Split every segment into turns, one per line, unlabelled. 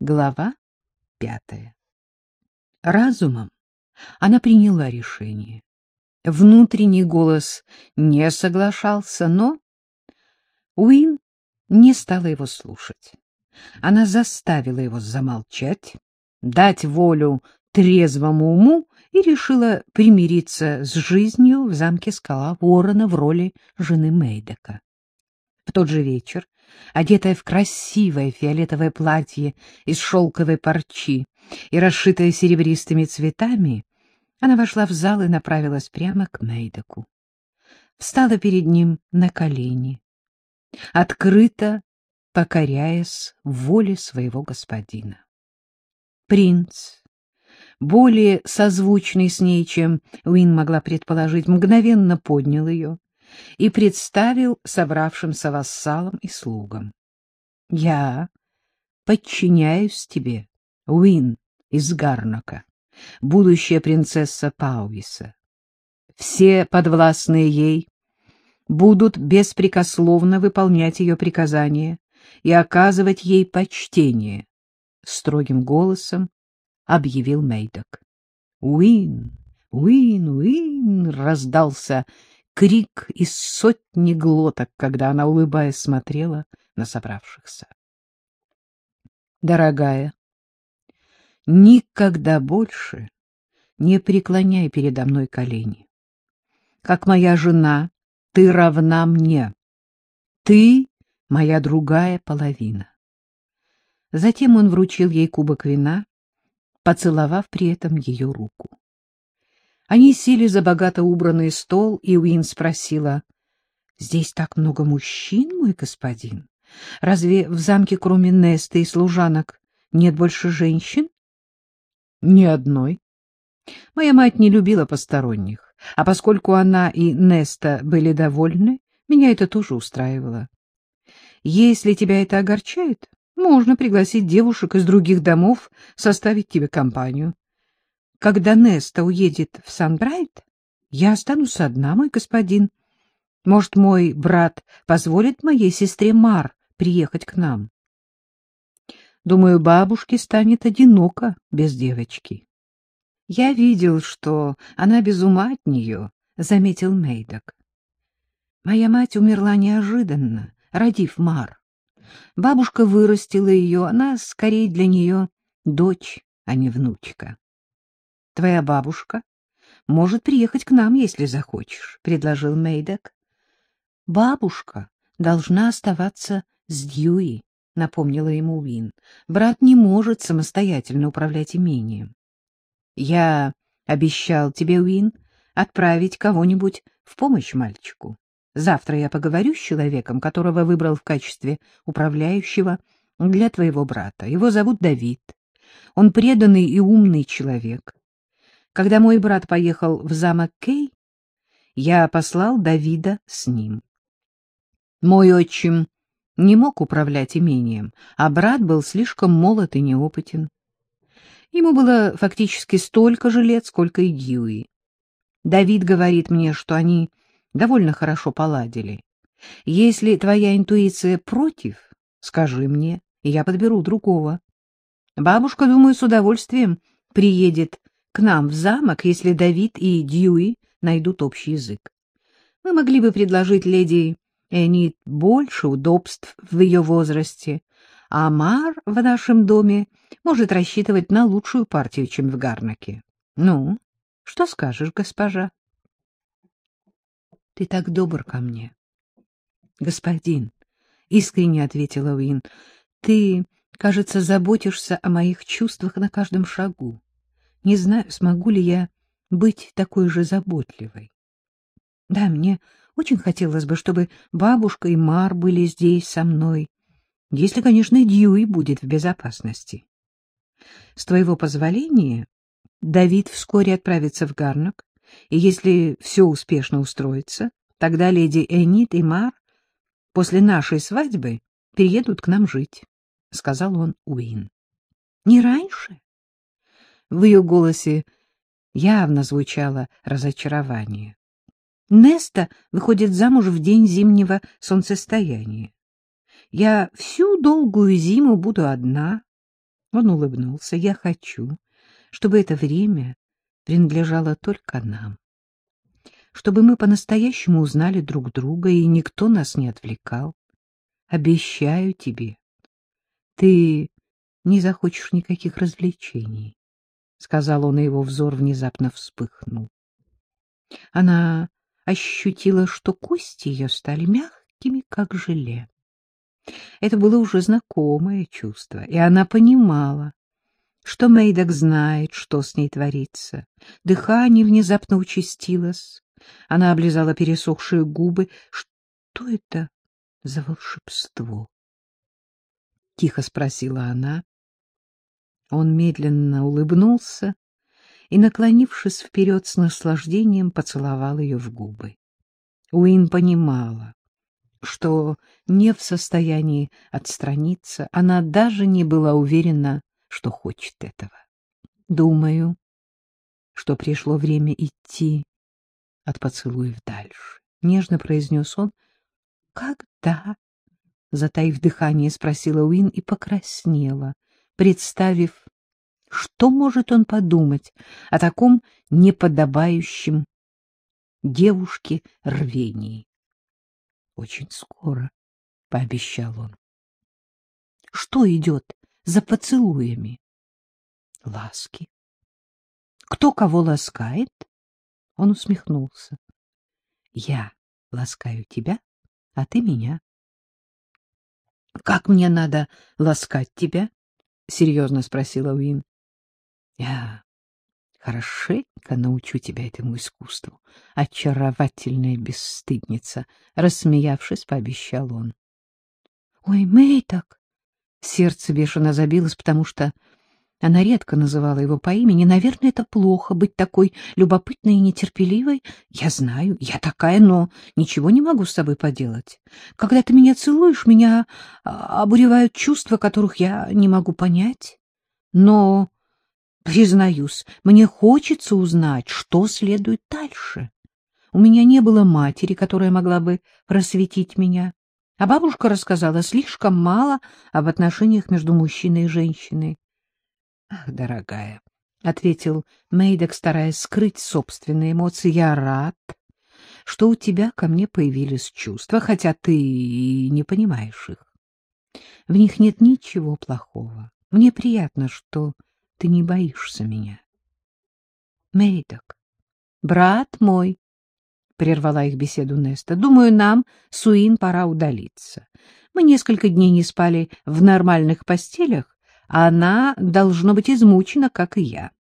Глава пятая. Разумом она приняла решение. Внутренний голос не соглашался, но Уин не стала его слушать. Она заставила его замолчать, дать волю трезвому уму и решила примириться с жизнью в замке Скала Ворона в роли жены Мейдека. В тот же вечер одетая в красивое фиолетовое платье из шелковой парчи и расшитая серебристыми цветами, она вошла в зал и направилась прямо к Мейдоку. Встала перед ним на колени, открыто покоряясь воле своего господина. Принц, более созвучный с ней, чем Уин могла предположить, мгновенно поднял ее и представил собравшимся вассалам и слугам. — Я подчиняюсь тебе, Уин из Гарнака, будущая принцесса Пауиса. Все подвластные ей будут беспрекословно выполнять ее приказания и оказывать ей почтение, — строгим голосом объявил Мейдок. — Уин, Уин, Уин! — раздался крик из сотни глоток, когда она, улыбаясь, смотрела на собравшихся. Дорогая, никогда больше не преклоняй передо мной колени. Как моя жена, ты равна мне. Ты — моя другая половина. Затем он вручил ей кубок вина, поцеловав при этом ее руку. Они сели за богато убранный стол, и Уин спросила, — Здесь так много мужчин, мой господин? Разве в замке, кроме Несты и служанок, нет больше женщин? — Ни одной. Моя мать не любила посторонних, а поскольку она и Неста были довольны, меня это тоже устраивало. Если тебя это огорчает, можно пригласить девушек из других домов составить тебе компанию. Когда Неста уедет в Санбрайт, я останусь одна, мой господин. Может, мой брат позволит моей сестре Мар приехать к нам? Думаю, бабушке станет одиноко без девочки. Я видел, что она без ума от нее, — заметил Мейдок. Моя мать умерла неожиданно, родив Мар. Бабушка вырастила ее, она скорее для нее дочь, а не внучка. Твоя бабушка может приехать к нам, если захочешь, — предложил Мейдок. — Бабушка должна оставаться с Дьюи, — напомнила ему Уин. Брат не может самостоятельно управлять имением. — Я обещал тебе, Уин, отправить кого-нибудь в помощь мальчику. Завтра я поговорю с человеком, которого выбрал в качестве управляющего для твоего брата. Его зовут Давид. Он преданный и умный человек. Когда мой брат поехал в замок Кей, я послал Давида с ним. Мой отчим не мог управлять имением, а брат был слишком молод и неопытен. Ему было фактически столько же лет, сколько и Дьюи. Давид говорит мне, что они довольно хорошо поладили. Если твоя интуиция против, скажи мне, и я подберу другого. Бабушка, думаю, с удовольствием приедет к нам в замок, если Давид и Дьюи найдут общий язык. Мы могли бы предложить леди Энит больше удобств в ее возрасте, а Мар в нашем доме может рассчитывать на лучшую партию, чем в Гарнаке. Ну, что скажешь, госпожа? Ты так добр ко мне. Господин, — искренне ответила Уин, — ты, кажется, заботишься о моих чувствах на каждом шагу. Не знаю, смогу ли я быть такой же заботливой. Да, мне очень хотелось бы, чтобы бабушка и Мар были здесь со мной, если, конечно, Дьюи будет в безопасности. С твоего позволения Давид вскоре отправится в Гарнак, и если все успешно устроится, тогда леди Энит и Мар после нашей свадьбы переедут к нам жить, — сказал он Уин. — Не раньше? В ее голосе явно звучало разочарование. Неста выходит замуж в день зимнего солнцестояния. Я всю долгую зиму буду одна. Он улыбнулся. «Я хочу, чтобы это время принадлежало только нам, чтобы мы по-настоящему узнали друг друга, и никто нас не отвлекал. Обещаю тебе, ты не захочешь никаких развлечений, — сказал он, и его взор внезапно вспыхнул. Она ощутила, что кости ее стали мягкими, как желе. Это было уже знакомое чувство, и она понимала, что Мейдок знает, что с ней творится. Дыхание внезапно участилось. Она облизала пересохшие губы. Что это за волшебство? Тихо спросила она. Он медленно улыбнулся и, наклонившись вперед с наслаждением, поцеловал ее в губы. Уин понимала, что не в состоянии отстраниться, она даже не была уверена, что хочет этого. Думаю, что пришло время идти от поцелуев дальше. Нежно произнес он. Когда? Затаив дыхание, спросила Уин и покраснела, представив, что может он подумать о таком неподобающем девушке рвении. Очень скоро, — пообещал он. — Что идет за поцелуями? — Ласки. — Кто кого ласкает? Он усмехнулся. — Я ласкаю тебя, а ты меня. — Как мне надо ласкать тебя? — серьезно спросила Уин. — Я Хорошенько научу тебя этому искусству, очаровательная бесстыдница, — рассмеявшись, пообещал он. — Ой, Мэйтак! Сердце бешено забилось, потому что она редко называла его по имени. Наверное, это плохо, быть такой любопытной и нетерпеливой. Я знаю, я такая, но ничего не могу с собой поделать. Когда ты меня целуешь, меня а, обуревают чувства, которых я не могу понять. Но Признаюсь, мне хочется узнать, что следует дальше. У меня не было матери, которая могла бы просветить меня, а бабушка рассказала слишком мало об отношениях между мужчиной и женщиной. — Ах, дорогая, — ответил Мейдок, стараясь скрыть собственные эмоции, — я рад, что у тебя ко мне появились чувства, хотя ты не понимаешь их. В них нет ничего плохого. Мне приятно, что ты не боишься меня. Мейдок, брат мой, прервала их беседу Неста. Думаю, нам, Суин, пора удалиться. Мы несколько дней не спали в нормальных постелях, она должно быть измучена, как и я.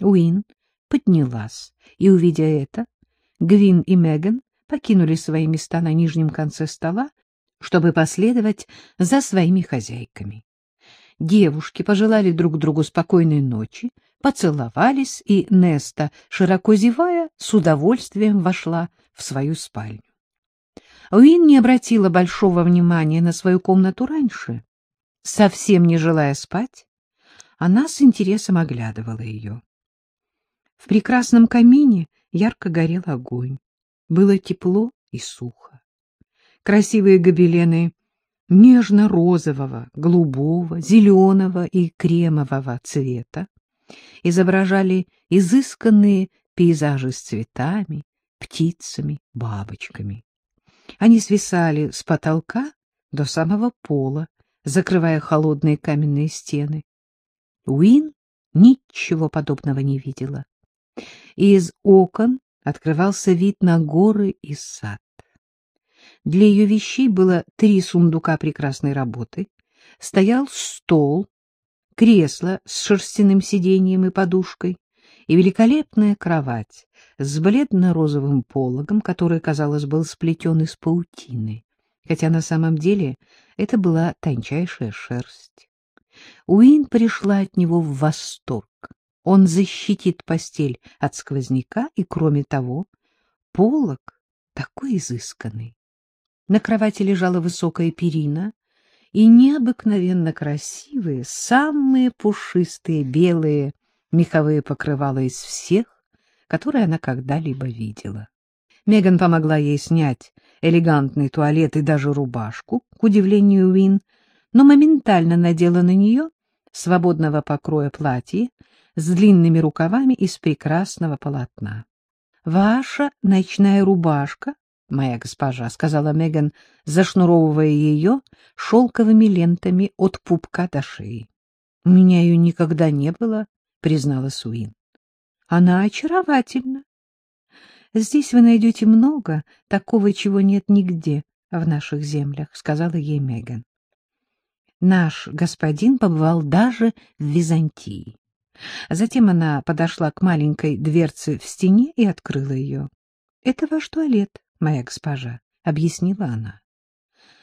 Уин поднялась, и, увидя это, Гвин и Меган покинули свои места на нижнем конце стола, чтобы последовать за своими хозяйками. Девушки пожелали друг другу спокойной ночи, поцеловались, и Неста, широко зевая, с удовольствием вошла в свою спальню. Уин не обратила большого внимания на свою комнату раньше. Совсем не желая спать, она с интересом оглядывала ее. В прекрасном камине ярко горел огонь. Было тепло и сухо. Красивые гобелены нежно-розового, голубого, зеленого и кремового цвета, изображали изысканные пейзажи с цветами, птицами, бабочками. Они свисали с потолка до самого пола, закрывая холодные каменные стены. Уин ничего подобного не видела. Из окон открывался вид на горы и сад. Для ее вещей было три сундука прекрасной работы, стоял стол, кресло с шерстяным сиденьем и подушкой и великолепная кровать с бледно-розовым пологом, который, казалось, был сплетен из паутины, хотя на самом деле это была тончайшая шерсть. Уин пришла от него в восторг. Он защитит постель от сквозняка, и, кроме того, полог такой изысканный. На кровати лежала высокая перина и необыкновенно красивые, самые пушистые белые меховые покрывала из всех, которые она когда-либо видела. Меган помогла ей снять элегантный туалет и даже рубашку, к удивлению Уин, но моментально надела на нее свободного покроя платье с длинными рукавами из прекрасного полотна. — Ваша ночная рубашка, моя госпожа, — сказала Меган, зашнуровывая ее шелковыми лентами от пупка до шеи. — У меня ее никогда не было, — признала Суин. — Она очаровательна. Здесь вы найдете много такого, чего нет нигде в наших землях, — сказала ей Меган. Наш господин побывал даже в Византии. Затем она подошла к маленькой дверце в стене и открыла ее. — Это ваш туалет, моя госпожа, — объяснила она.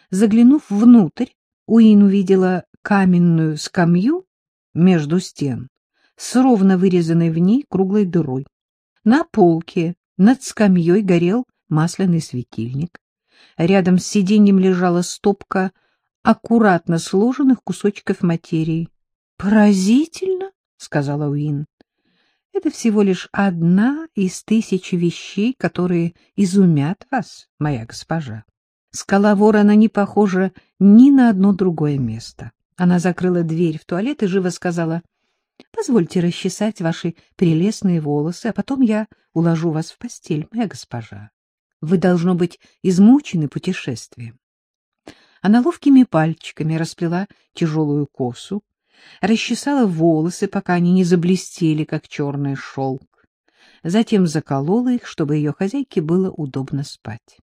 Заглянув внутрь, Уин увидела каменную скамью между стен с ровно вырезанной в ней круглой дырой. На полке над скамьей горел масляный светильник. Рядом с сиденьем лежала стопка аккуратно сложенных кусочков материи. «Поразительно!» — сказала Уин. «Это всего лишь одна из тысячи вещей, которые изумят вас, моя госпожа. Скала ворона не похожа ни на одно другое место». Она закрыла дверь в туалет и живо сказала, «Позвольте расчесать ваши прелестные волосы, а потом я уложу вас в постель, моя госпожа. Вы, должно быть, измучены путешествием». Она ловкими пальчиками расплела тяжелую косу, расчесала волосы, пока они не заблестели, как черный шелк. Затем заколола их, чтобы ее хозяйке было удобно спать.